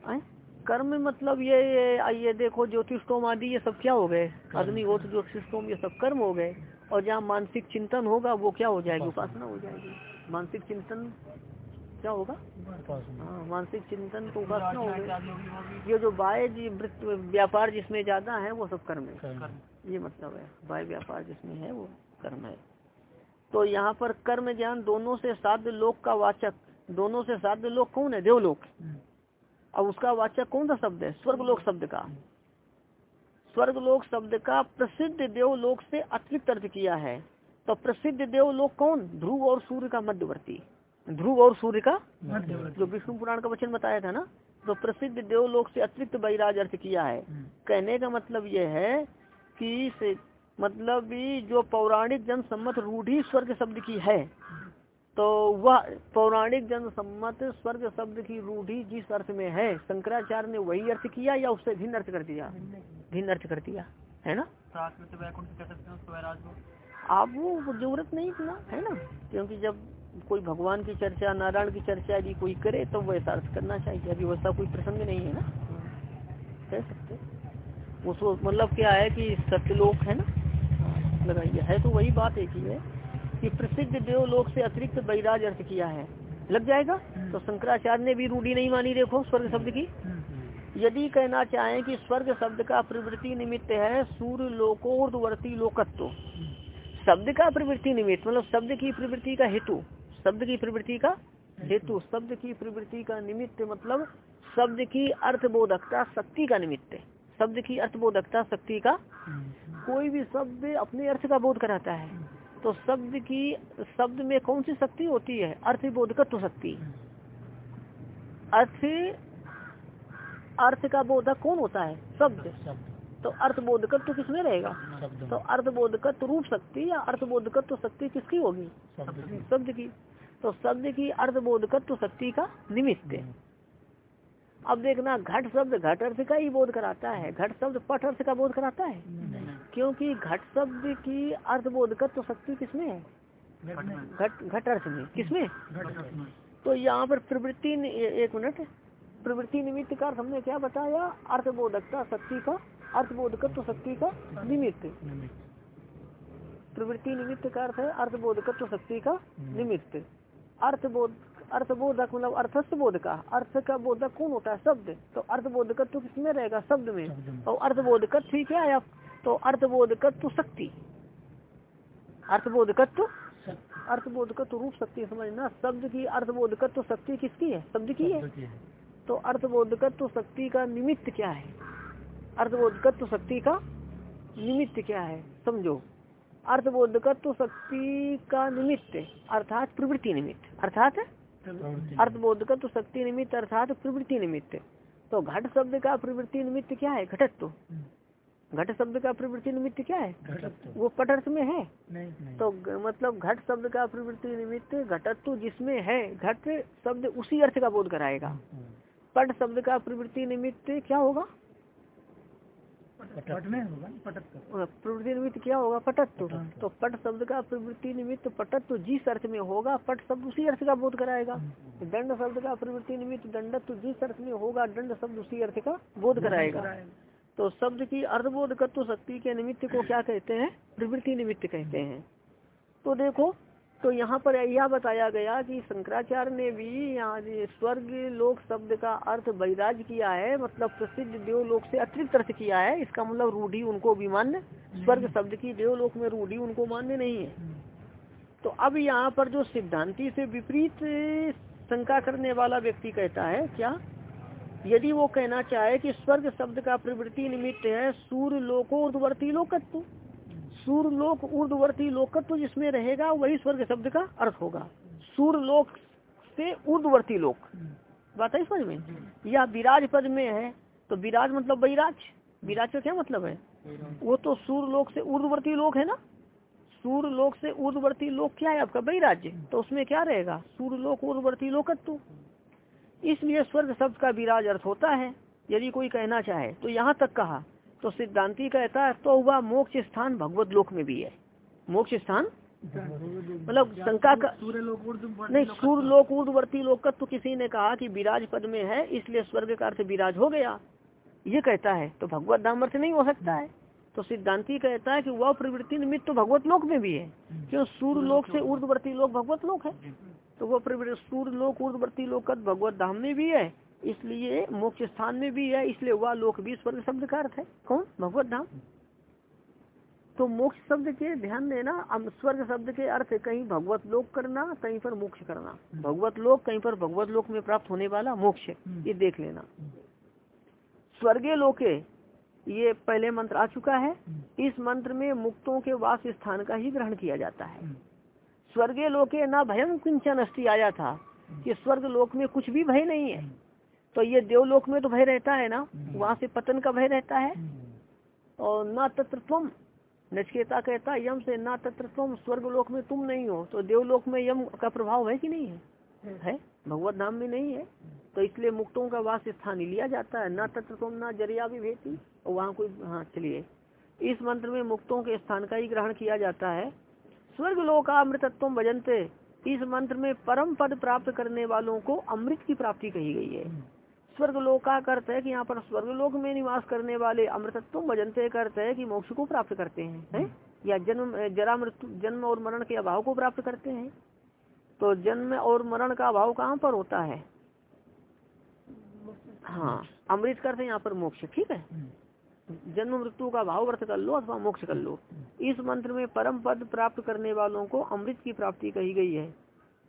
आए? कर्म मतलब ये ये ये देखो ज्योतिषोम आदि ये सब क्या हो गए? आदमी हो तो ज्योतिषोम ये सब कर्म हो गए। और जहाँ मानसिक चिंतन होगा वो क्या हो जाएगी? उपासना। हो जाएगी। मानसिक चिंतन क्या होगा? हाँ मानसिक चिंतन तो उपासना हो गई। होगी? ये जो बाय जी वृत्त व्यापार जिसमें ज़्यादा है वो सब कर्म है। ये मतलब है बाय व्यापार जिसमें है वो कर्म है। तो यहाँ पर कर्म ज्ञान दोनों से साध्य लोक का वाचक दोनों से साध्य लोक कौन है? देवलोक। अब उसका वाचक कौन सा शब्द है? स्वर्गलोक शब्द का। स्वर्गलोक शब्द का प्रसिद्ध देवलोक से अतिरिक्त अर्थ किया है। तो प्रसिद्ध देवलोक कौन? ध्रुव और सूर्य का मध्यवर्ती। ध्रुव और सूर्य का मध्यवर्ती। जो विष्णु पुराण का वचन बताया था ना? तो प्रसिद्ध देवलोक से अतिरिक्त बैराज अर्थ किया है। कहने का मतलब ये है कि से, मतलब जो पौराणिक जन सम्मत रूढ़ी स्वर्ग शब्द की है तो वह पौराणिक जन सम्मत स्वर्ग शब्द की रूढ़ी जिस अर्थ में है शंकराचार्य ने वही अर्थ किया या उससे भिन्न अर्थ कर दिया? भिन्न अर्थ कर दिया है ना? आप वो ज़रूरत नहीं इतना है ना? क्योंकि जब कोई भगवान की चर्चा नारायण की चर्चा यदि कोई करे तो वैसा अर्थ करना चाहिए। अभी वैसा कोई प्रसंग नहीं है ना? कह सकते उसको मतलब क्या है कि सत्यलोक है ना? लगाइए है तो वही बात एक ही है। कि प्रसिद्ध देवलोक से अतिरिक्त बैराज अर्थ किया है। लग जाएगा? तो शंकराचार्य ने भी रूढ़ी नहीं मानी देखो स्वर्ग शब्द की। यदि कहना चाहें कि स्वर्ग शब्द का प्रवृत्ति निमित्त है सूर्य लोकोर्धवर्ती लोकत्व। शब्द का प्रवृत्ति निमित्त मतलब शब्द की प्रवृत्ति का हेतु। शब्द की प्रवृत्ति का हेतु। शब्द की प्रवृत्ति का निमित्त मतलब शब्द की अर्थबोधकता शक्ति का निमित्त। शब्द की अर्थबोधकता शक्ति का। कोई भी शब्द अपने अर्थ का बोध कराता है। तो शब्द की, शब्द में कौन सी शक्ति होती है? अर्थबोधकत्व शक्ति। अर्थ अर्थ का बोधक कौन होता है? शब्द। तो अर्थबोधकत्व किसमें रहेगा? तो अर्थबोधकत्व रूप शक्ति या अर्थबोधकत्व शक्ति किसकी होगी? शब्द की। तो शब्द की अर्थबोधकत्व शक्ति का निमित्त अब देखना, घट शब्द घट अर्थ का ही बोध कराता है। घट शब्द पट अर्थ का बोध कराता है? क्योंकि घट शब्द की अर्थबोधकत्व शक्ति किसमें है? घट घट अर्थ में। किसमें? तो यहाँ पर प्रवृत्ति एक मिनट। प्रवृत्ति निमित्त का अर्थ हमने क्या बताया? अर्थबोधकता शक्ति का अर्थबोधकत्व शक्ति का निमित्त। प्रवृत्ति निमित्त का अर्थ है अर्थबोधकत्व शक्ति का निमित्त। अर्थबोध अर्थबोधक मतलब अर्थस्थ बोध का अर्थ का बोधक कौन होता है शब्द तो अर्थबोधकत्व किसमें रहेगा शब्द में और अर्थबोधकत्व ही क्या है आप तो अर्थबोधकत्व शक्ति अर्थबोधकत्व अर्थबोधकत्व रूप शक्ति समझना शब्द की अर्थबोधकत्व शक्ति किसकी है शब्द की है तो अर्थबोधकत्व शक्ति का निमित्त क्या है अर्थबोधकत्व शक्ति का निमित्त क्या है समझो अर्थबोधकत्व शक्ति का निमित्त अर्थात प्रवृत्ति निमित्त अर्थात अर्थबोधकत्व शक्ति निमित्त अर्थात प्रवृत्ति निमित्त। तो घट शब्द का प्रवृत्ति निमित्त क्या है? घटत्व। घट शब्द का प्रवृत्ति निमित्त क्या है? वो पट अर्थ में है। नहीं तो मतलब घट शब्द का प्रवृत्ति निमित्त घटत्व जिसमें है घट शब्द उसी अर्थ का बोध कराएगा। पट शब्द का प्रवृत्ति निमित्त क्या होगा पट में होगा ना, पटक का प्रवृत्ति निमित्त क्या होगा? पटत्व तो। पट शब्द का प्रवृत्ति निमित्त पटत्व जिस अर्थ में होगा पट शब्द उसी अर्थ का बोध कराएगा। दंड शब्द का प्रवृत्ति निमित्त दंडत्व जिस अर्थ में होगा दंड शब्द उसी अर्थ का बोध कराएगा। तो शब्द की अर्धबोधकत्व शक्ति के निमित्त को क्या कहते हैं? प्रवृत्ति निमित्त कहते हैं। तो देखो तो यहाँ पर यह बताया गया कि शंकराचार्य ने भी यहाँ स्वर्ग लोक शब्द का अर्थ वैराज किया है मतलब प्रसिद्ध देवलोक से अतिरिक्त अर्थ किया है। इसका मतलब रूढ़ी उनको भी मान्य स्वर्ग शब्द की देवलोक में रूढ़ी उनको मान्य नहीं है। तो अब यहाँ पर जो सिद्धांति से विपरीत शंका करने वाला व्यक्ति कहता है क्या? यदि वो कहना चाहे कि स्वर्ग शब्द का प्रवृत्ति निमित्त है सूर्य लोको लोकोर्धवर्ती लोकत्व। सूर्य लोक ऊर्धवर्ती लोकत्व तो जिसमें रहेगा, वही स्वर्ग शब्द का अर्थ होगा। सूर्य लोक से ऊर्धवर्ती लोक। बात है समझ में? या विराज पद में है तो विराज मतलब वैराज। विराज का क्या मतलब है? वो तो सूर्य लोक से ऊर्धवर्ती लोक है ना? सूर्य लोक से ऊर्धवर्ती लोक क्या है आपका? वैराज्य। तो उसमें क्या रहेगा? सूर्य लोक ऊर्धवर्ती लोकत्व। इसलिए स्वर्ग शब्द का विराज अर्थ होता है, यदि कोई कहना चाहे तो यहाँ तक कहा। तो सिद्धांति कहता है तो वह मोक्ष स्थान भगवत लोक में भी है। मोक्ष स्थान? मतलब शंका का नहीं सूर्य लोक ऊर्धवर्ती लोक तो किसी ने कहा कि विराज पद में है, इसलिए स्वर्ग का अर्थ विराज हो गया। ये कहता है तो भगवत धाम अर्थ नहीं हो सकता है। तो सिद्धांति कहता है कि वह प्रवृत्ति निमित्त तो भगवत लोक में भी है। क्यों? सूर्य लोक से ऊर्धवर्ती लोक भगवत लोक है। तो वह प्रवृत्ति सूर्य लोक ऊर्धवर्ती लोक भगवत धाम में भी है। इसलिए मोक्ष स्थान में भी है, इसलिए वह लोक भी स्वर्ग शब्द का अर्थ है कौन? भगवत धाम तो मोक्ष शब्द के ध्यान देना अब स्वर्ग शब्द के अर्थ कहीं भगवत लोक करना, कहीं पर मोक्ष करना। भगवत लोक, कहीं पर भगवत लोक में प्राप्त होने वाला मोक्ष ये देख लेना। स्वर्गीय लोके, ये पहले मंत्र आ चुका है। इस मंत्र में मुक्तों के वास स्थान का ही ग्रहण किया जाता है। स्वर्गीय लोके ना भयं किंचन अस्थि आया था कि स्वर्ग लोक में कुछ भी भय नहीं है। तो ये देवलोक में तो भय रहता है ना? वहाँ से पतन का भय रहता है। और न तत्र तुम नचकेता कहता यम से ना स्वर्ग लोक में तुम नहीं हो। तो देवलोक में यम का प्रभाव है कि नहीं है? है? भगवत धाम में नहीं है। तो इसलिए मुक्तों का वास स्थान ही लिया जाता है। न तत्र तुम न ज़रिया भी भेती और वहाँ कोई हाँ चलिए। इस मंत्र में मुक्तों के स्थान का ही ग्रहण किया जाता है। स्वर्ग लोका अमृतत्व भजनते। इस मंत्र में परम पद प्राप्त करने वालों को अमृत की प्राप्ति कही गई है। स्वर्ग लोक लोका करते है कि यहाँ पर स्वर्ग लोक में निवास करने वाले अमृतत्व भजनते करते है कि मोक्ष को प्राप्त करते हैं है? या जन्म जरा मृत्यु जन्म और मरण के अभाव को प्राप्त करते हैं। तो जन्म और मरण का अभाव कहाँ पर होता है? हाँ अमृत करते हैं यहाँ पर मोक्ष ठीक है? जन्म मृत्यु का भाव अर्थ कर लो अथवा मोक्ष कर लो। इस मंत्र में परम पद प्राप्त करने वालों को अमृत की प्राप्ति कही गई है।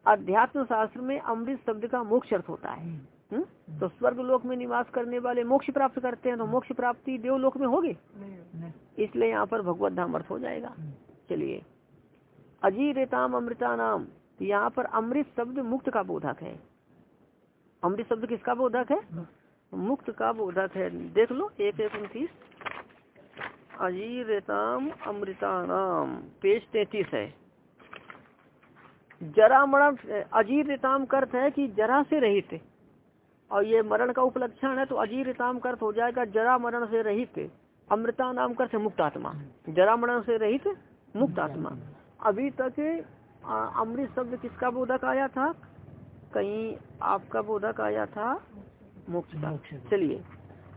अध्यात्म शास्त्र में अमृत शब्द का मोक्ष अर्थ होता है। हुँ? तो स्वर्ग लोक में निवास करने वाले मोक्ष प्राप्त करते हैं तो मोक्ष प्राप्ति देवलोक में होगी? इसलिए यहाँ पर भगवत धाम अर्थ हो जाएगा। चलिए। अजीरेताम अमृता नाम यहाँ पर अमृत शब्द मुक्त का बोधक है। अमृत शब्द किसका बोधक है? मुक्त का बोधक है। देख लो एक एक उनतीस। अजीरताम अमृतानाम। पेज तैतीस है। जरा मरण अजीरताम अर्थ है कि जरा से रहित। और ये मरण का उपलक्षण है तो अजीरताम अर्थ हो जाएगा जरा मरण से रहित अमृता नाम अर्थ मुक्त आत्मा। जरा मरण से रहित मुक्त आत्मा। अभी तक अमृत शब्द किसका बोधक आया था? कहीं आपका बोधक आया था? मुक्त का। चलिए।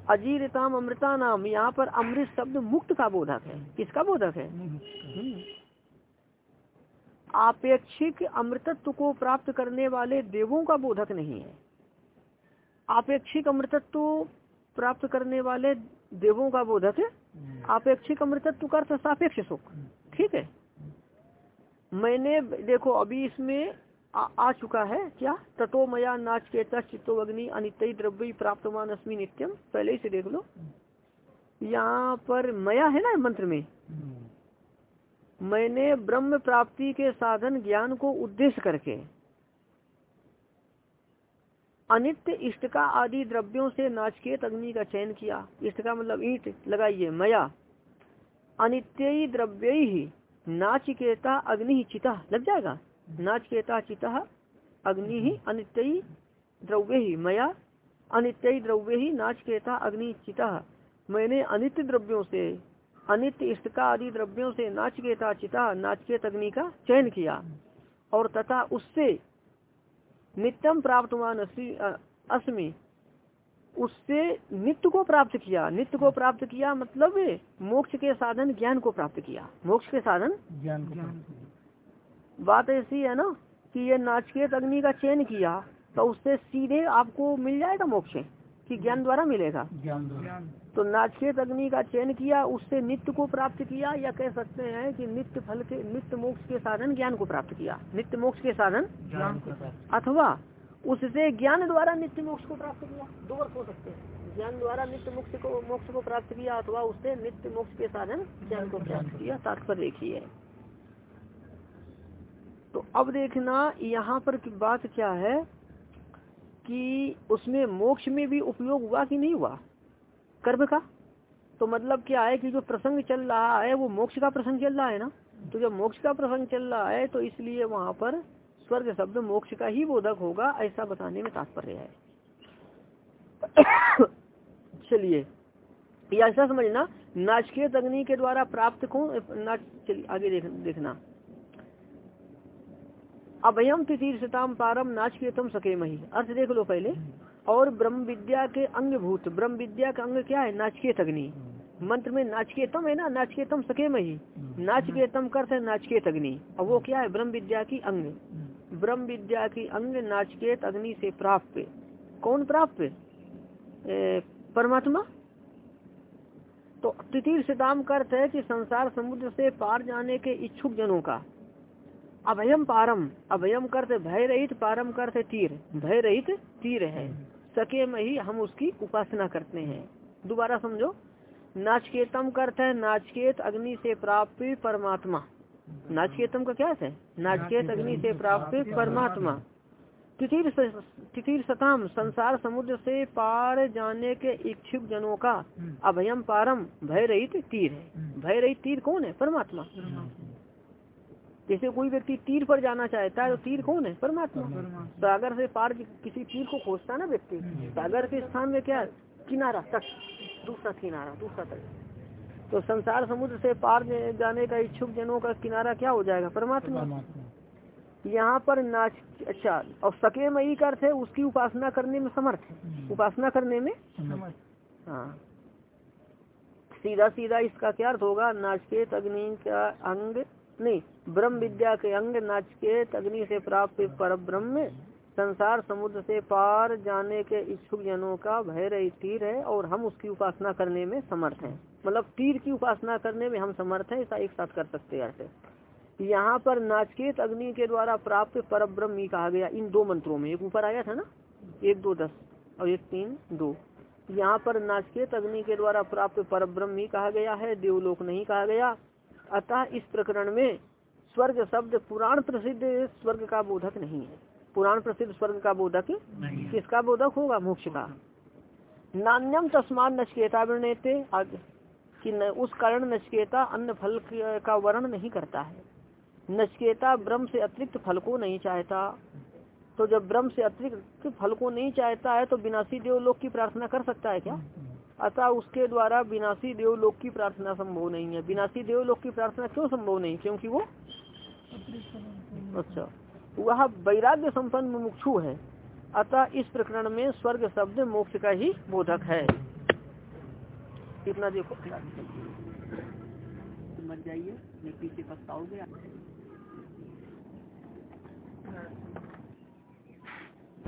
अजीरताम अमृता नाम यहाँ पर अमृत शब्द मुक्त का बोधक है। किसका बोधक है? आपेक्षिक अमृतत्व को प्राप्त करने वाले देवों का बोधक नहीं है। आपेक्षिक अमृतत्व प्राप्त करने वाले देवों का बोधक है आपेक्षिक अमृतत्व का अर्थ सापेक्ष सुख। ठीक है? मैंने देखो अभी इसमें आ, आ चुका है क्या? ततो मया नाच के चित्तो अग्नि अनित्य द्रव्य प्राप्तमान अस्मी नित्यम पहले ही से देख लो। यहाँ पर मया है ना मंत्र में? मैंने ब्रह्म प्राप्ति के साधन ज्ञान को उद्देश्य करके अनित्य इष्ट का आदि द्रव्यों से नाचकेत अग्नि का चयन किया। इष्टका मतलब ईट, लगाइए, मया। अनित्य द्रव्य ही नाचिकेता अग्नि ही चिता। लग जाएगा? नाचकेता चिता अग्नि ही अनित्य द्रव्य ही, मया। अनित्य द्रव्य ही नाचकेता अग्नि चिता। मैंने अनित्य द्रव्यों से, अनित्य इष्टका आदि द्रव्यों से नाचकेता चिता, नाचकेत अग्नि का चयन किया। और तथा उससे नित्यम प्राप्त अस्मि। उससे नित्य को प्राप्त किया। नित्य को प्राप्त किया मतलब मोक्ष के साधन ज्ञान को प्राप्त किया। मोक्ष के साधन? ज्ञान बात ऐसी है ना कि ये नाचकेत अग्नि का चयन किया तो उससे सीधे आपको मिल जाएगा मोक्ष। कि ज्ञान द्वारा मिलेगा। ज्ञान तो नाचकेत अग्नि का चयन किया उससे नित्य को प्राप्त किया या कह सकते हैं कि नित्य फल के नित्य मोक्ष के साधन ज्ञान को प्राप्त किया। नित्य मोक्ष के साधन? ज्ञान अथवा उससे ज्ञान द्वारा नित्य मोक्ष को प्राप्त किया। दो वर्ष हो सकते हैं। ज्ञान द्वारा नित्य मोक्ष को मोक्ष को प्राप्त किया अथवा उससे नित्य मोक्ष के साधन ज्ञान को प्राप्त किया। तात्पर्य देखिए। तो अब देखना यहाँ पर की बात क्या है? कि उसमें मोक्ष में भी उपयोग हुआ कि नहीं हुआ? कर्म का? तो मतलब क्या है कि जो प्रसंग चल रहा है वो मोक्ष का प्रसंग चल रहा है ना? तो जब मोक्ष का प्रसंग चल रहा है तो इसलिए वहाँ पर स्वर्ग शब्द मोक्ष का ही बोधक होगा ऐसा बताने में तात्पर्य है। चलिए ऐसा समझना नाचकेत अग्नि के द्वारा प्राप्त को नाच चलिए आगे देख, देखना। अभयम तितीर्षताम पारम नाच के तम सके मही अर्थ देख लो पहले। और ब्रह्म विद्या के अंग भूत ब्रह्म विद्या का अंग क्या है? नाचकेत अग्नि मंत्र में नाचकेतम है ना? नाचकेतम सके मही नाचकेतम करते नाचकेत अग्नि और वो क्या है? ब्रह्म विद्या की अंग। ब्रह्म विद्या की अंग नाचकेत अग्नि से प्राप्त कौन प्राप्त परमात्मा? तो तितीर्षताम करते है कि संसार समुद्र से पार जाने के इच्छुक जनों का। अभयम पारम अभयम करते भय रहित पारम करते तीर। भय रहित तीर है। सके में ही हम उसकी उपासना करते हैं। दोबारा समझो। नाचकेतम करते है नाचकेत अग्नि से प्राप्त परमात्मा। नाचकेतम का क्या है? नाचकेत अग्नि से प्राप्त परमात्मा। तिथिर तिथिर सताम संसार समुद्र से पार जाने के इच्छुक जनों का अभयम पारम भय रहित तीर है। भय रहित तीर कौन है? परमात्मा। जैसे कोई व्यक्ति तीर पर जाना चाहता है तो तीर कौन है? परमात्मा। सागर से पार किसी तीर को खोजता है ना व्यक्ति सागर के स्थान में क्या किनारा तट दूसरा किनारा दूसरा तट। तो संसार समुद्र से पार जाने का इच्छुक जनों का किनारा क्या हो जाएगा? परमात्मा। यहाँ पर नाच अच्छा और सके मई का अर्थ है उसकी उपासना करने में समर्थ है। उपासना करने में हाँ। सीधा सीधा इसका क्या अर्थ होगा? नाचकेत अग्नि का अंग नहीं ब्रह्म विद्या के अंग नाचकेत अग्नि से प्राप्त पर ब्रह्म संसार समुद्र से पार जाने के इच्छुक जनों का भय रही तीर है और हम उसकी उपासना करने में समर्थ हैं। मतलब तीर की उपासना करने में हम समर्थ हैं, ऐसा एक साथ कर सकते हैं अर्थ यहाँ पर नाचकेत अग्नि के द्वारा प्राप्त पर ब्रह्म ही कहा गया। इन दो मंत्रों में, एक ऊपर आया था ना? एक दो दस और एक तीन दो। यहाँ पर नाचकेत अग्नि के द्वारा प्राप्त पर ब्रह्म ही कहा गया है, देवलोक नहीं कहा गया। अतः इस प्रकरण में स्वर्ग शब्द पुराण प्रसिद्ध स्वर्ग का बोधक नहीं है। पुराण प्रसिद्ध स्वर्ग का बोधक किसका बोधक होगा? मोक्ष का। नान्यम तस्मान नचकेता वर्णते कि न, उस कारण नचकेता अन्य फल का वर्ण नहीं करता है। नचकेता ब्रह्म से अतिरिक्त फल को नहीं चाहता। तो जब ब्रह्म से अतिरिक्त फल को नहीं चाहता है तो विनाशी देवलोक की प्रार्थना कर सकता है क्या? अतः उसके द्वारा विनाशी देवलोक की प्रार्थना संभव नहीं है। विनाशी देवलोक की प्रार्थना क्यों संभव नहीं? क्योंकि वो अच्छा। वह वैराग्य संपन्न मुमुक्षु है। अतः इस प्रकरण में स्वर्ग शब्द मोक्ष का ही बोधक है। कितना देखो। मत जाइए पीछे पछताओगे